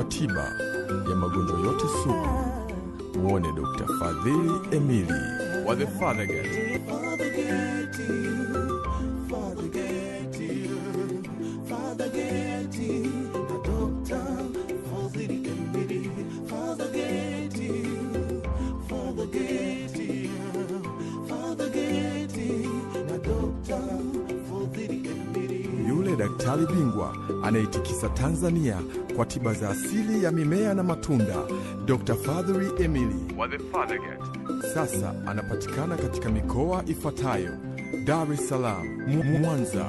kwa tiba ya magonjwa yote sugu. Muone Dr. Fadhili Emili wa The Fathergate. Yule daktari bingwa anayetikisa Tanzania kwa tiba za asili ya mimea na matunda, Dr. Fadhili Emili wa The. Sasa anapatikana katika mikoa ifuatayo: Dar es Salaam, Mwanza,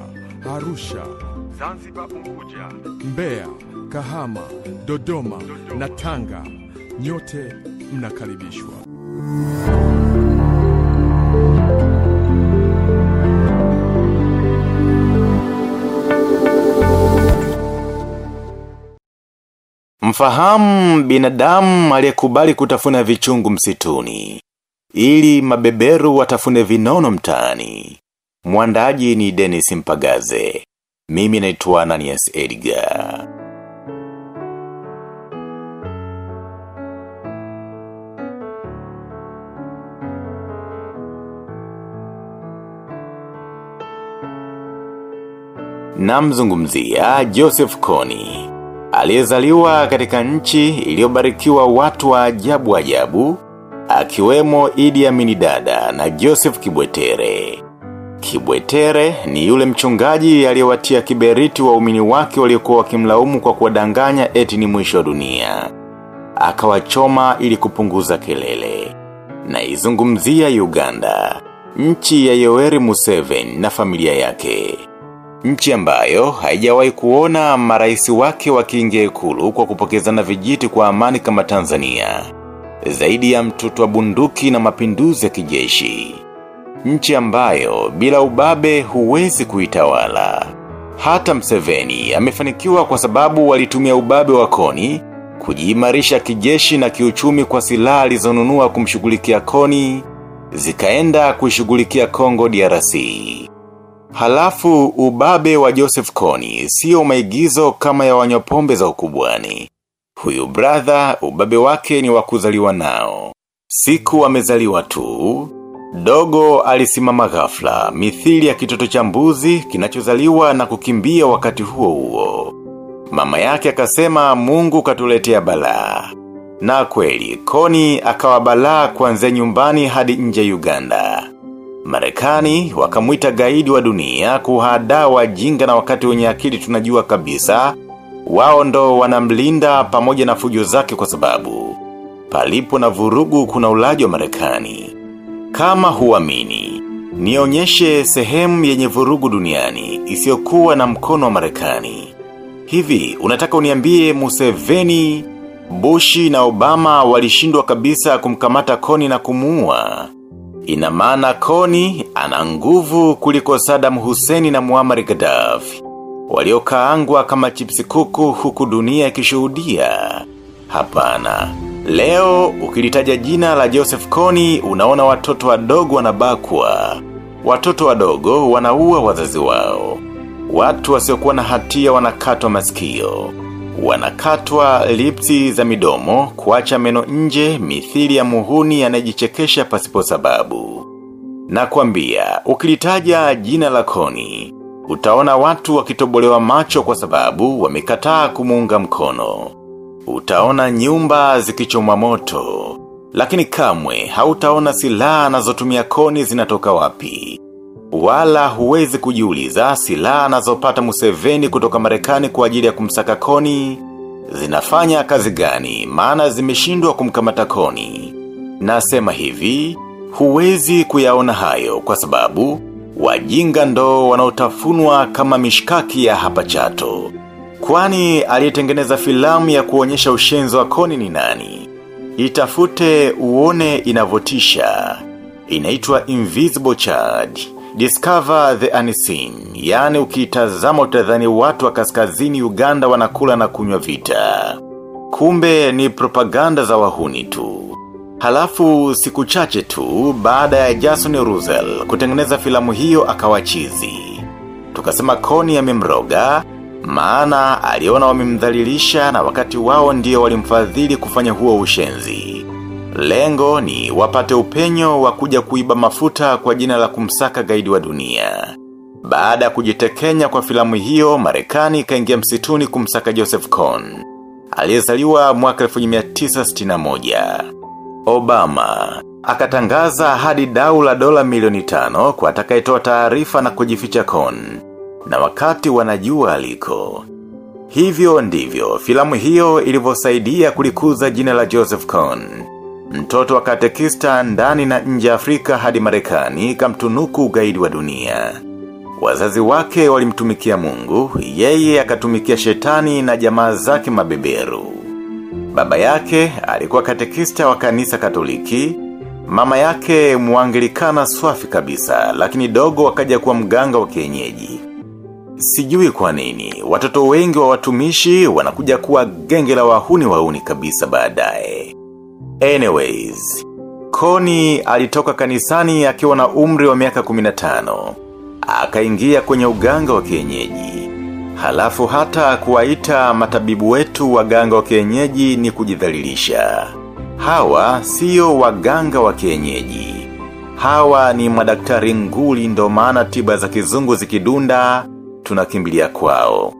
Arusha, Zanzibar, Unguja, Mbeya, Kahama, Dodoma, na Tanga. Nyote mnakaribishwa. Mfahamu binadamu aliyekubali kutafuna vichungu msituni. Ili mabeberu watafune vinono mtaani. Mwandaji ni Dennis Mpagaze. Mimi naitwa Ananias Edgar. Namzungumzia Joseph Kony aliyezaliwa katika nchi iliyobarikiwa watu wa ajabu ajabu, akiwemo Idi Amin Dada na Joseph Kibwetere. Kibwetere ni yule mchungaji aliyewatia kiberiti waumini wake waliokuwa wakimlaumu kwa kuwadanganya eti ni mwisho wa dunia. Akawachoma ili kupunguza kelele. Na izungumzia Uganda, nchi ya Yoweri museven na familia yake. Nchi ambayo haijawahi kuona marais wake wakiingia ikulu kwa kupokezana vijiti kwa amani kama Tanzania. Zaidi ya mtoto wa bunduki na mapinduzi ya kijeshi. Nchi ambayo bila ubabe huwezi kuitawala. Hata Mseveni amefanikiwa kwa sababu walitumia ubabe wa koni kujiimarisha kijeshi na kiuchumi kwa silaha alizonunua kumshughulikia koni zikaenda kuishughulikia Kongo DRC. Halafu ubabe wa Joseph Kony sio maigizo kama ya wanyopombe za ukubwani. Huyu brother ubabe wake ni wakuzaliwa nao. Siku amezaliwa tu, dogo alisimama ghafla, mithili ya kitoto cha mbuzi kinachozaliwa na kukimbia wakati huo huo. Mama yake akasema mungu katuletea balaa. Na kweli, Kony akawa balaa kuanzia nyumbani hadi nje Uganda. Marekani wakamwita gaidi wa dunia kuhadaa wajinga na wakati wenye akili tunajua kabisa, wao ndo wanamlinda pamoja na fujo zake kwa sababu, palipo na vurugu kuna ulaji wa Marekani. Kama huamini, nionyeshe sehemu yenye vurugu duniani isiyokuwa na mkono wa Marekani. Hivi, unataka uniambie Museveni, Bushi na Obama walishindwa kabisa kumkamata koni na kumuua. Ina maana Koni ana nguvu kuliko Saddam Hussein na Muammar Gaddafi. Waliokaangwa kama chipsi kuku huku dunia ikishuhudia. Hapana. Leo ukilitaja jina la Joseph Kony unaona watoto wadogo wanabakwa. Watoto wadogo wanaua wazazi wao. Watu wasiokuwa na hatia wanakatwa masikio. Wanakatwa lipsi za midomo kuacha meno nje mithili ya muhuni anayejichekesha pasipo sababu. Na kuambia, ukilitaja jina la koni, utaona watu wakitobolewa macho kwa sababu wamekataa kumuunga mkono. Utaona nyumba zikichomwa moto, lakini kamwe hautaona silaha anazotumia koni zinatoka wapi. Wala huwezi kujiuliza silaha anazopata Museveni kutoka Marekani kwa ajili ya kumsaka Koni, zinafanya kazi gani maana zimeshindwa kumkamata Koni. Nasema hivi, huwezi kuyaona hayo kwa sababu wajinga ndo wanaotafunwa kama mishkaki ya hapa chato. Kwani aliyetengeneza filamu ya kuonyesha ushenzi wa Koni ni nani? Itafute uone inavotisha. Inaitwa Invisible Child. Discover the Unseen, yani ukitazama utadhani watu wa kaskazini Uganda wanakula na kunywa vita. Kumbe ni propaganda za wahuni tu. Halafu siku chache tu baada ya Jason Ruzel kutengeneza filamu hiyo akawachizi. Tukasema Kony amemroga Maana aliona wamemdhalilisha na wakati wao ndio walimfadhili kufanya huo ushenzi. Lengo ni wapate upenyo wa kuja kuiba mafuta kwa jina la kumsaka gaidi wa dunia. Baada ya kujitekenya kwa filamu hiyo, Marekani ikaingia msituni kumsaka Joseph Cohn. Aliyezaliwa mwaka 1961. Obama akatangaza hadi dau la dola milioni tano kwa atakayetoa taarifa na kujificha Cohn. Na wakati wanajua aliko. Hivyo ndivyo, filamu hiyo ilivyosaidia kulikuza jina la Joseph Cohn. Mtoto wa katekista ndani na nje Afrika hadi Marekani kamtunuku ugaidi wa dunia. Wazazi wake walimtumikia mungu, yeye akatumikia shetani na jamaa zake mabeberu. Baba yake alikuwa katekista wa kanisa katoliki, mama yake muangilikana swafi kabisa, lakini dogo wakaja kuwa mganga wa kienyeji. Sijui kwa nini, watoto wengi wa watumishi wanakuja kuwa genge la wahuni wauni kabisa baadaye. Anyways, Koni alitoka kanisani akiwa na umri wa miaka 15. Akaingia kwenye uganga wa kienyeji. Halafu hata kuwaita matabibu wetu waganga wa kienyeji ni kujidhalilisha. Hawa sio waganga wa kienyeji. Hawa ni madaktari nguli ndo maana tiba za kizungu zikidunda, tunakimbilia kwao.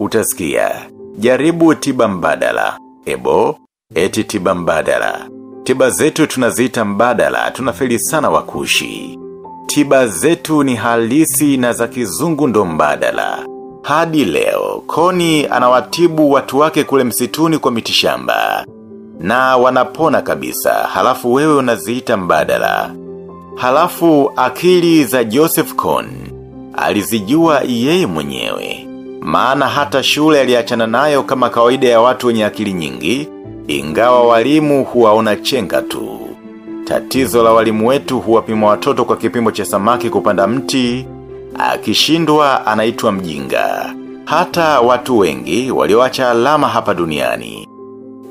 Utasikia, jaribu tiba mbadala. Ebo, eti tiba mbadala. Tiba zetu tunazita mbadala, tunafeli sana wakushi. Tiba zetu ni halisi na za kizungu ndo mbadala. Hadi leo, Koni anawatibu watu wake kule msituni kwa mitishamba. Na wanapona kabisa, halafu wewe unaziita mbadala. Halafu akili za Joseph Kohn, alizijua yeye mwenyewe. Maana hata shule aliachana nayo kama kawaida ya watu wenye akili nyingi, ingawa walimu huwaona chenga tu. Tatizo la walimu wetu huwapima watoto kwa kipimo cha samaki kupanda mti, akishindwa anaitwa mjinga. Hata watu wengi walioacha alama hapa duniani.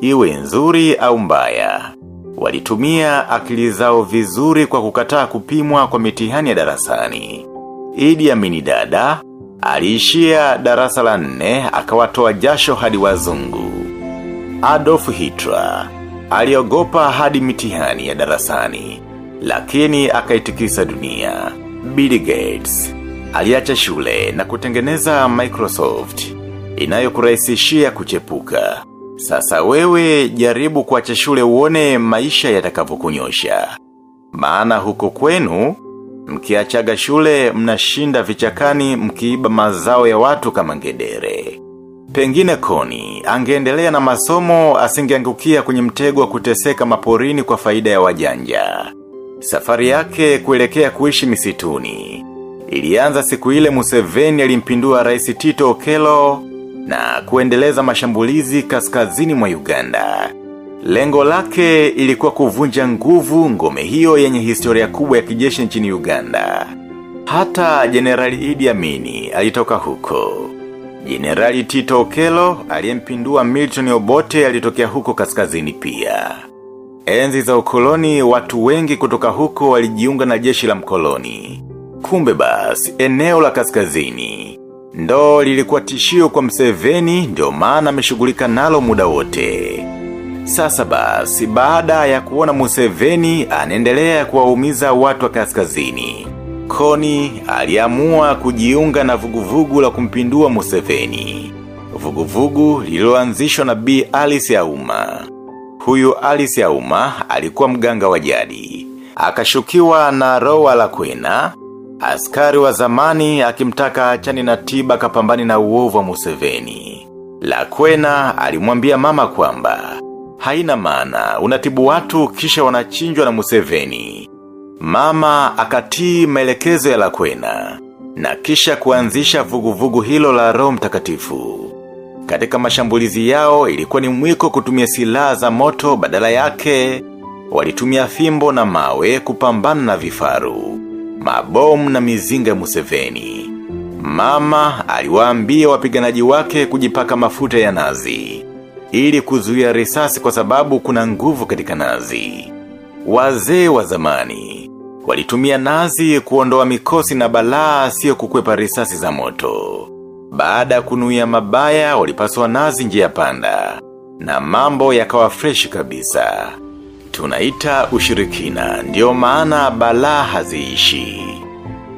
Iwe nzuri au mbaya. Walitumia akili zao vizuri kwa kukataa kupimwa kwa mitihani ya darasani. Idi Amini dada, aliishia darasa la nne akawatoa jasho hadi wazungu. Adolf Hitler, aliogopa hadi mitihani ya darasani, lakini akaitikisa dunia. Bill Gates, aliacha shule na kutengeneza Microsoft, inayokurahisishia kuchepuka. Sasa wewe jaribu kuacha shule uone maisha yatakavyokunyosha. Maana huko kwenu, mkiachaga shule mnashinda vichakani mkiiba mazao ya watu kama ngedere. Pengine koni, angeendelea na masomo asingeangukia kwenye mtego wa kuteseka maporini kwa faida ya wajanja. Safari yake kuelekea kuishi misituni. Ilianza siku ile Museveni alimpindua rais Tito Okello na kuendeleza mashambulizi kaskazini mwa Uganda. Lengo lake ilikuwa kuvunja nguvu ngome hiyo yenye historia kubwa ya kijeshi nchini Uganda. Hata Generali Idi Amini alitoka huko. Generali Tito Okello aliyempindua Milton Obote alitokea huko kaskazini pia. Enzi za ukoloni watu wengi kutoka huko walijiunga na jeshi la mkoloni. Kumbe basi, eneo la kaskazini. Ndo lilikuwa tishio kwa mseveni ndio maana ameshughulika nalo muda wote. Sasa basi, baada ya kuona Museveni anaendelea kuwaumiza watu wa kaskazini. Koni aliamua kujiunga na vuguvugu la kumpindua Museveni. Vuguvugu lililoanzishwa na B. Alice Auma. Huyu Alice Auma alikuwa mganga wa jadi. Akashukiwa na Rowa la Kwena, askari wa zamani akimtaka achani na tiba kapambani na uovu wa Museveni. La Kwena alimwambia mama kwamba, haina maana unatibu watu kisha wanachinjwa na Museveni. Mama akatii maelekezo ya Lakwena na kisha kuanzisha vuguvugu hilo la roho mtakatifu. Katika mashambulizi yao ilikuwa ni mwiko kutumia silaha za moto badala yake walitumia fimbo na mawe kupambana na vifaru, mabomu na mizinga ya Museveni. Mama aliwaambia wapiganaji wake kujipaka mafuta ya nazi ili kuzuia risasi kwa sababu kuna nguvu katika nazi. Wazee wa zamani walitumia nazi kuondoa mikosi na balaa sio kukwepa risasi za moto. Baada kunuia mabaya walipaswa nazi njia panda. Na mambo yakawa fresh kabisa. Tunaita ushirikina, ndio maana balaa haziishi.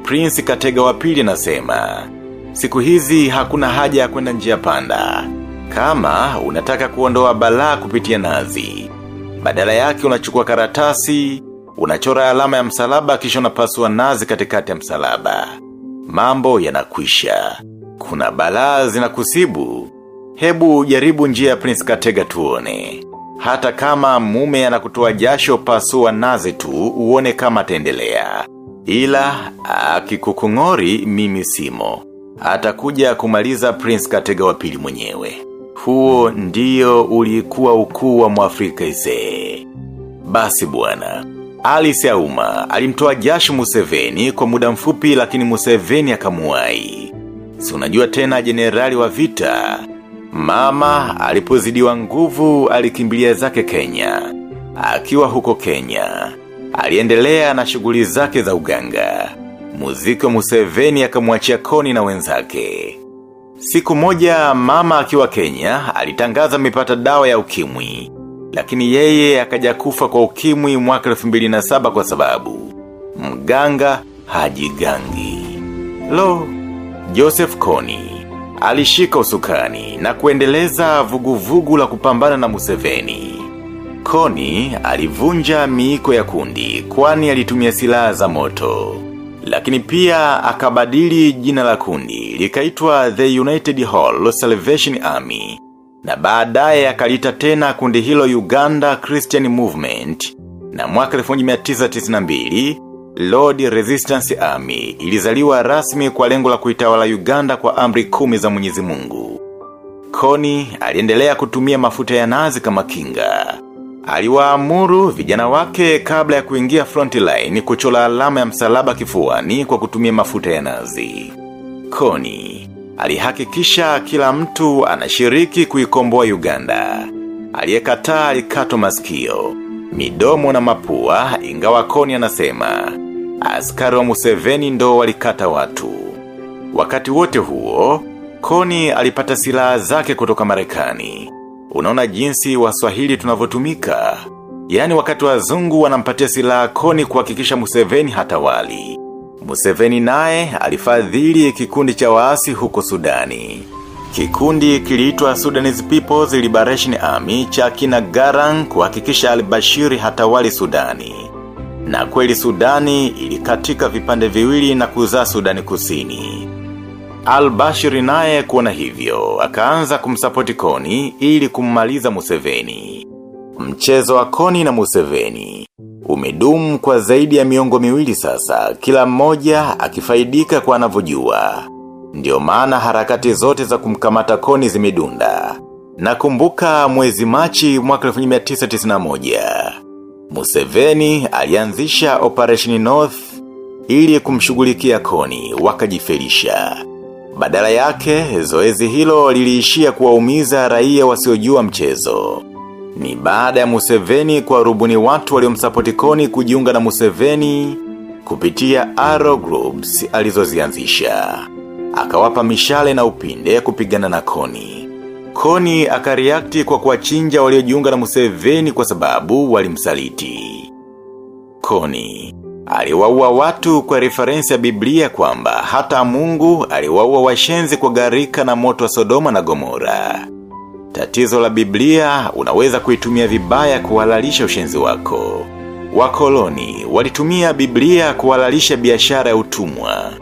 Prince Katega wa pili nasema, siku hizi hakuna haja ya kwenda njia panda. Kama unataka kuondoa balaa kupitia nazi. Badala yake unachukua karatasi, unachora alama ya msalaba kisha unapasua nazi katikati ya msalaba. Mambo yanakwisha. Kuna balaa zinakusibu. Hebu jaribu njia ya Prince Katega tuone. Hata kama mume anakutoa jasho pasua nazi tu uone kama ataendelea Ila, akikukungori mimi simo. Atakuja kumaliza Prince Katega wa pili mwenyewe. Huo ndio ulikuwa ukuu wa mwafrika ise. Basi bwana. Alice Auma alimtoa jasho Museveni kwa muda mfupi lakini Museveni akamuwai. Si unajua tena jenerali wa vita. Mama alipozidiwa nguvu alikimbilia zake Kenya. Akiwa huko Kenya. Aliendelea na shughuli zake za uganga. Muziki Museveni akamwachia koni na wenzake. Siku moja mama akiwa Kenya alitangaza mipata dawa ya ukimwi. Lakini yeye akaja kufa kwa ukimwi mwaka 2007 kwa sababu mganga hajigangi. Lo, Joseph Kony alishika usukani na kuendeleza vuguvugu la kupambana na Museveni. Kony alivunja miiko ya kundi kwani alitumia silaha za moto. Lakini pia akabadili jina la kundi likaitwa The United Hall Salvation Army na baadaye akalita tena kundi hilo Uganda Christian Movement na mwaka 1992 Lord Resistance Army ilizaliwa rasmi kwa lengo la kuitawala Uganda kwa amri kumi za mwenyezi mungu. Koni aliendelea kutumia mafuta ya nazi kama kinga. Aliwaamuru vijana wake kabla ya kuingia frontline kuchola alama ya msalaba kifuani kwa kutumia mafuta ya nazi. Kony alihakikisha kila mtu anashiriki kuikomboa Uganda. Aliyekataa alikatwa masikio, midomo na mapua ingawa Koni anasema askari wa Museveni ndo walikata watu. Wakati wote huo, Koni alipata silaha zake kutoka Marekani. Unaona jinsi waswahili tunavyotumika. Yaani wakati wazungu wanampatia silaha Koni kuhakikisha Museveni hatawali. Museveni naye alifadhili kikundi cha waasi huko Sudani. Kikundi kiliitwa Sudanese People's Liberation Army cha kina Garang kuhakikisha al-Bashiri hatawali Sudani. Na kweli Sudani ilikatika vipande viwili na kuzaa Sudani kusini. Al-Bashiri naye kuona hivyo, akaanza kumsapoti Koni ili kummaliza Museveni. Mchezo wa Koni na Museveni umedumu kwa zaidi ya miongo miwili sasa, kila mmoja akifaidika kwa anavyojua. Ndiyo maana harakati zote za kumkamata Kony zimedunda. Nakumbuka mwezi Machi mwaka 1991. Museveni alianzisha Operation North ili kumshughulikia koni wakajifelisha. Badala yake, zoezi hilo liliishia kuwaumiza raia wasiojua mchezo. Ni baada ya Museveni kwa rubuni watu waliomsapoti koni kujiunga na Museveni kupitia Arrow Groups alizozianzisha. Akawapa mishale na upinde ya kupigana na koni. Koni akariakti kwa kuwachinja waliojiunga na Museveni kwa sababu walimsaliti. Koni aliwaua watu kwa referensi ya Biblia kwamba hata Mungu aliwaua washenzi kwa garika na moto wa Sodoma na Gomora. Tatizo la Biblia unaweza kuitumia vibaya kuhalalisha ushenzi wako. Wakoloni walitumia Biblia kuhalalisha biashara ya utumwa.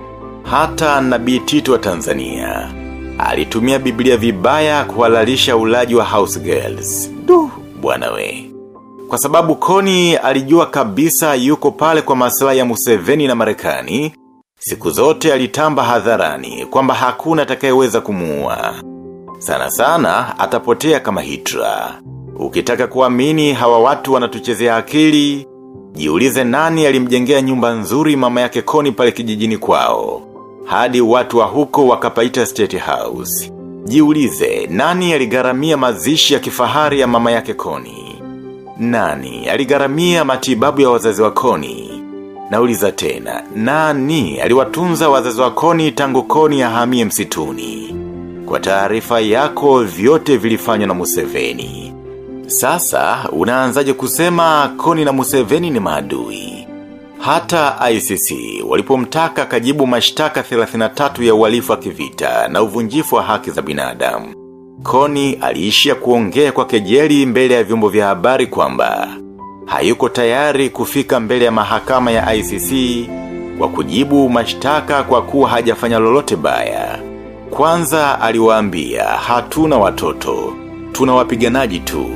Hata nabii Tito wa Tanzania alitumia Biblia vibaya kuhalalisha ulaji wa house girls. Duh, bwana we. Kwa sababu Koni alijua kabisa yuko pale kwa maslahi ya Museveni na Marekani, siku zote alitamba hadharani kwamba hakuna atakayeweza kumuua. Sana sana atapotea kama hitra. Ukitaka kuamini hawa watu wanatuchezea akili, jiulize nani alimjengea nyumba nzuri mama yake koni pale kijijini kwao. Hadi watu wa huko wakapaita State House. Jiulize nani aligaramia mazishi ya kifahari ya mama yake koni? Nani aligaramia matibabu ya wazazi wa koni? Nauliza tena, nani aliwatunza wazazi wa koni tangu Kony ahamie msituni. Kwa taarifa yako vyote vilifanywa na Museveni. Sasa, unaanzaje kusema Koni na Museveni ni maadui. Hata ICC walipomtaka kajibu mashtaka 33 ya uhalifu wa kivita na uvunjifu wa haki za binadamu. Koni aliishia kuongea kwa kejeli mbele ya vyombo vya habari kwamba hayuko tayari kufika mbele ya mahakama ya ICC kwa kujibu mashtaka kwa kuwa hajafanya lolote baya. Kwanza aliwaambia hatuna watoto, tuna wapiganaji tu.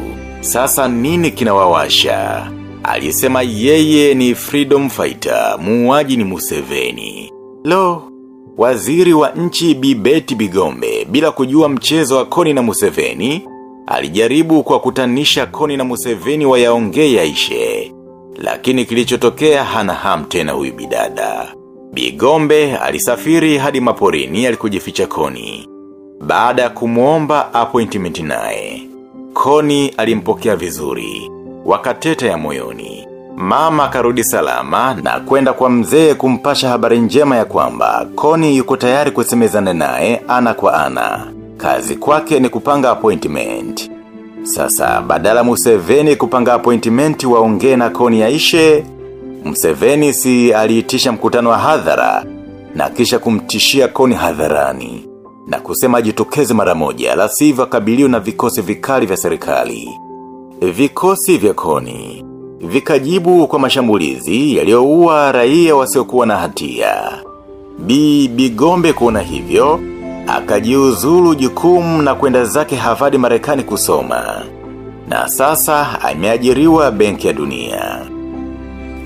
Sasa nini kinawawasha? Alisema yeye ni freedom fighter, muuaji ni Museveni. Lo, waziri wa nchi Bibeti Bigombe bila kujua mchezo wa Koni na Museveni, alijaribu kwa kutanisha Koni na Museveni wayaongee yaishe. Lakini kilichotokea hana hamtena huyu bidada. Bigombe alisafiri hadi maporini alikujificha Koni. Baada ya kumuomba appointment naye. Koni alimpokea vizuri. Wakateta ya moyoni. Mama karudi salama na kwenda kwa mzee kumpasha habari njema ya kwamba Koni yuko tayari kusemezana naye ana kwa ana. Kazi kwake ni kupanga appointment. Sasa badala Museveni kupanga appointment waongee na Koni yaishe, Museveni si aliitisha mkutano wa hadhara na kisha kumtishia Koni hadharani na kusema jitokeze mara moja la sivyo akabiliwe na vikosi vikali vya serikali. Vikosi vya Koni vikajibu kwa mashambulizi yaliyoua raia wasiokuwa na hatia. Bi Bigombe kuona hivyo, akajiuzulu jukumu na kwenda zake Harvard Marekani kusoma. Na sasa ameajiriwa benki ya dunia.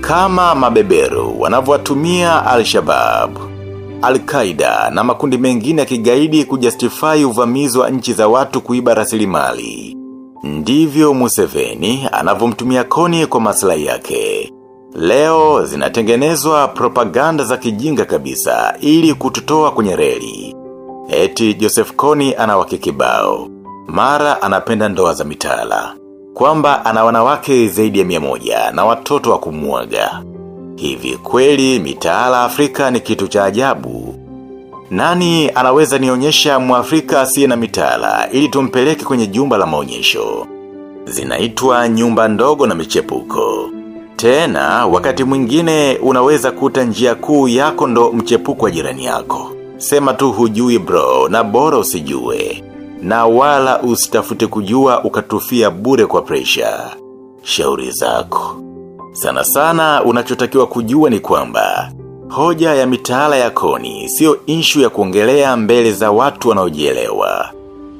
Kama mabeberu wanavyotumia Al-Shabaab, Al-Qaeda na makundi mengine ya kigaidi kujustify uvamizi wa nchi za watu kuiba rasilimali. Ndivyo Museveni anavyomtumia Koni kwa maslahi yake. Leo zinatengenezwa propaganda za kijinga kabisa ili kututoa kwenye reli. Eti Joseph Koni anawakikibao. Mara anapenda ndoa za mitala. Kwamba ana wanawake zaidi ya mia moja na watoto wa kumuaga. Hivi kweli mitaala Afrika ni kitu cha ajabu. Nani anaweza nionyesha mwafrika asiye na mitaala ili tumpeleke kwenye jumba la maonyesho. Zinaitwa nyumba ndogo na michepuko. Tena, wakati mwingine unaweza kuta njia kuu yako ndo mchepuko wa jirani yako. Sema tu hujui bro na bora usijue. Na wala usitafute kujua ukatufia bure kwa presha. Shauri zako. Sana sana unachotakiwa kujua ni kwamba Hoja ya mitaala ya koni sio inshu ya kuongelea mbele za watu wanaojielewa.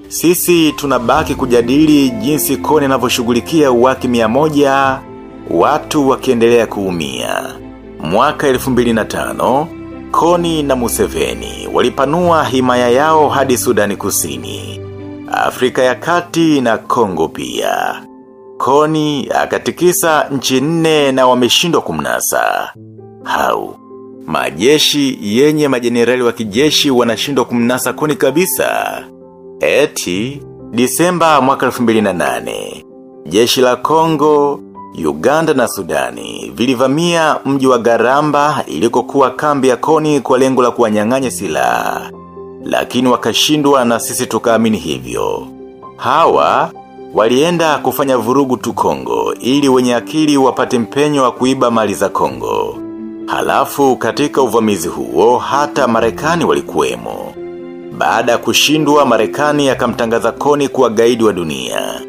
Sisi tunabaki kujadili jinsi koni anavyoshughulikia uwaki mia moja, watu wakiendelea kuumia. Mwaka 2005, Koni na Museveni walipanua himaya yao hadi Sudani Kusini, Afrika ya Kati na Kongo pia. Koni akatikisa nchi nne na wameshindwa kumnasa. Hau. Majeshi yenye majenerali wa kijeshi wanashindwa kumnasa koni kabisa. Eti, disemba mwaka 2008, jeshi la Kongo, Uganda na Sudani vilivamia mji wa Garamba ilikokuwa kambi ya koni kwa lengo la kuwanyang'anya silaha. Lakini wakashindwa na sisi tukaamini hivyo. Hawa walienda kufanya vurugu tu Kongo ili wenye akili wapate mpenyo wa kuiba mali za Kongo. Halafu katika uvamizi huo hata marekani walikuwemo. Baada ya kushindwa marekani akamtangaza koni kuwa gaidi wa dunia.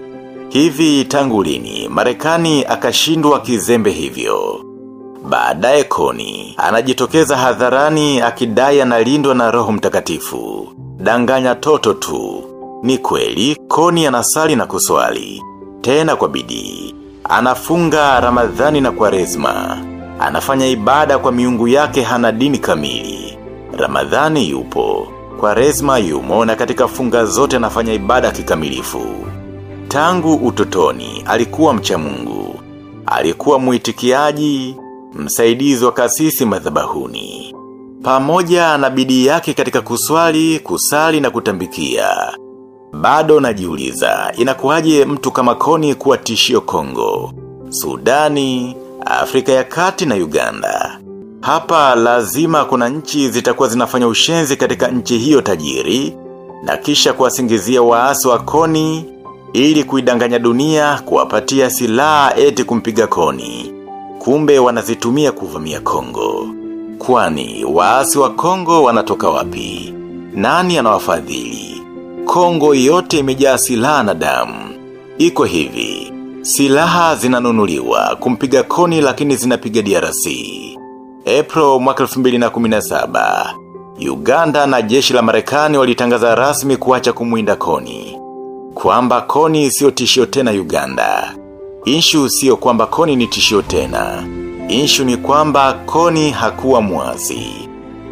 Hivi tangu lini marekani akashindwa kizembe hivyo. Baadaye koni, anajitokeza hadharani akidai analindwa na roho mtakatifu. Danganya toto tu. Ni kweli, koni anasali na kuswali. Tena kwa bidii. Anafunga ramadhani na kwaresma. Anafanya ibada kwa miungu yake hana dini kamili. Ramadhani yupo. Kwaresma yumo na katika funga zote anafanya ibada kikamilifu. Tangu utotoni, alikuwa mcha mungu. Alikuwa muitikiaji, msaidizi wa kasisi madhabahuni. Pamoja na bidii yake katika kuswali, kusali na kutambikia. Bado najiuliza, inakuwaje mtu kama koni kuwa tishio Kongo, Sudani, Afrika ya kati na Uganda. Hapa lazima kuna nchi zitakuwa zinafanya ushenzi katika nchi hiyo tajiri, na kisha kuwasingizia waasi wa koni ili kuidanganya dunia kuwapatia silaha eti kumpiga koni. Kumbe wanazitumia kuvamia Kongo. Kwani waasi wa Kongo wanatoka wapi? Nani anawafadhili? Kongo yote imejaa silaha na damu. Iko hivi. Silaha zinanunuliwa kumpiga koni lakini zinapiga DRC. April mwaka 2017. Uganda na jeshi la Marekani walitangaza rasmi kuacha kumwinda koni. Kwamba koni sio tishio tena Uganda. Inshu sio kwamba koni ni tishio tena. Inshu ni kwamba koni hakuwa mwazi.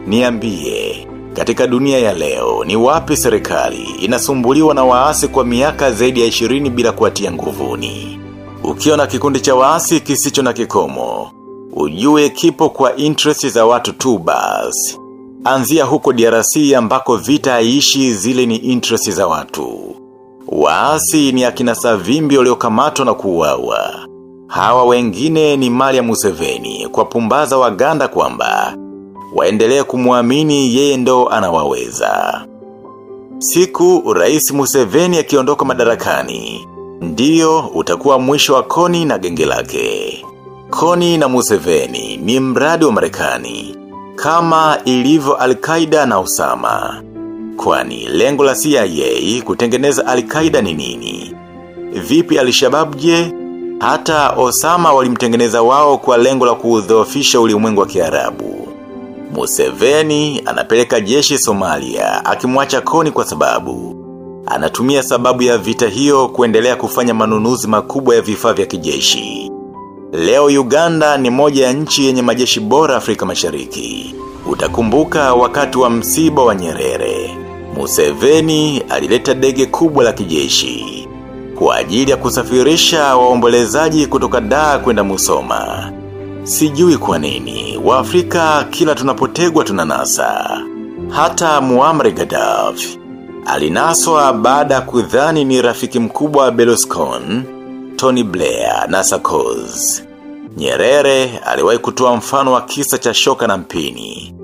Niambie, katika dunia ya leo ni wapi serikali inasumbuliwa na waasi kwa miaka zaidi ya 20 bila kuatia nguvuni. Ukiona kikundi cha waasi kisicho na kikomo, ujue kipo kwa interest za watu tu basi. Anzia huko DRC ambako vita haishi zile ni interest za watu. Waasi ni akina savimbi waliokamatwa na kuuawa. Hawa wengine ni mali ya Museveni kwa pumbaza waganda kwamba waendelee kumwamini yeye ndo anawaweza. Siku rais Museveni akiondoka madarakani, ndiyo utakuwa mwisho wa Koni na genge lake. Koni na Museveni ni mradi wa Marekani kama ilivyo Al-Qaeda na Osama. Kwani lengo la CIA kutengeneza Al-Qaeda ni nini? Vipi Al-Shabaab je? Hata Osama walimtengeneza wao kwa lengo la kuudhoofisha ulimwengu wa Kiarabu. Museveni anapeleka jeshi Somalia akimwacha koni kwa sababu anatumia sababu ya vita hiyo kuendelea kufanya manunuzi makubwa ya vifaa vya kijeshi. Leo Uganda ni moja ya nchi yenye majeshi bora Afrika Mashariki. Utakumbuka wakati wa msiba wa Nyerere. Museveni alileta dege kubwa la kijeshi kwa ajili ya kusafirisha waombolezaji kutoka Dar kwenda Musoma. Sijui kwa nini, Waafrika kila tunapotegwa tunanasa. Hata Muammar Gaddafi alinaswa baada kudhani ni rafiki mkubwa wa Berlusconi, Tony Blair na Sarkozy. Nyerere aliwahi kutoa mfano wa kisa cha shoka na mpini.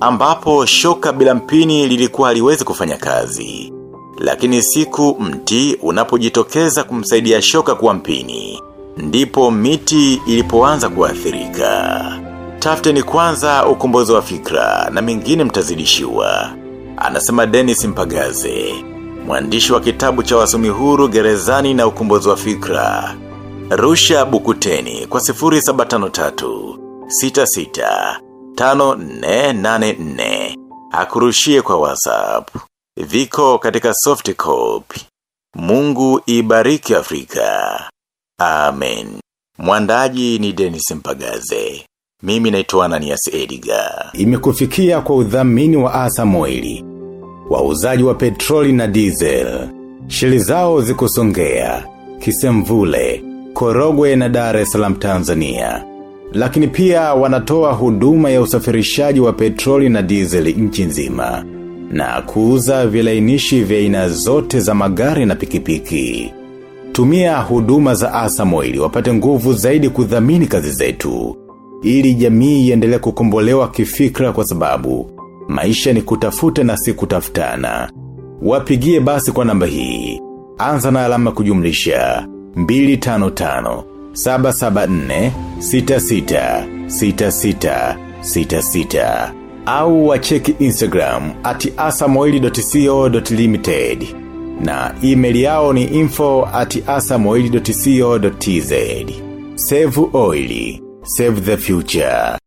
Ambapo shoka bila mpini lilikuwa haliwezi kufanya kazi. Lakini siku mti unapojitokeza kumsaidia shoka kuwa mpini. Ndipo miti ilipoanza kuathirika. tafte ni kwanza ukombozi wa fikra na mingine mtazidishiwa. Anasema Dennis Mpagaze. Mwandishi wa kitabu cha wasomi huru gerezani na ukombozi wa fikra. Rusha bukuteni kwa 0753 66 5484 Akurushie kwa WhatsApp. Viko katika soft copy. Mungu ibariki Afrika. Amen. Mwandaji ni Dennis Mpagaze. Mimi naitwa Ananias Edgar. Imekufikia kwa udhamini wa Asa Moili. Wauzaji wa petroli na diesel. Shili zao zikusongea. Kisemvule. Korogwe na Dar es Salaam Tanzania. Lakini pia wanatoa huduma ya usafirishaji wa petroli na dizeli nchi nzima. Na kuuza vilainishi vya aina zote za magari na pikipiki. Tumia huduma za Asamoili wapate nguvu zaidi kudhamini kazi zetu. Ili jamii iendelee kukombolewa kifikra kwa sababu maisha ni kutafuta na si kutafutana. Wapigie basi kwa namba hii. Anza na alama kujumlisha 255 774 66 66 66 au wacheki Instagram at asamoili.co.limited na email yao ni info at asamoili.co.tz. Save oil. Save the future.